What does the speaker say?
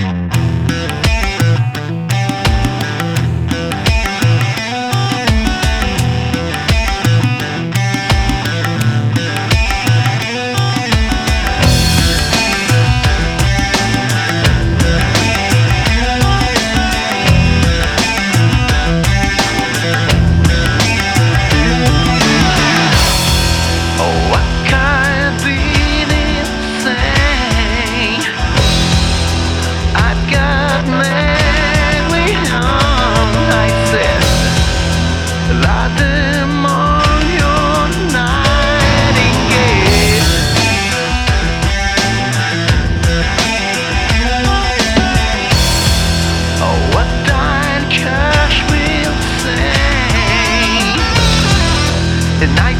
Thank tonight.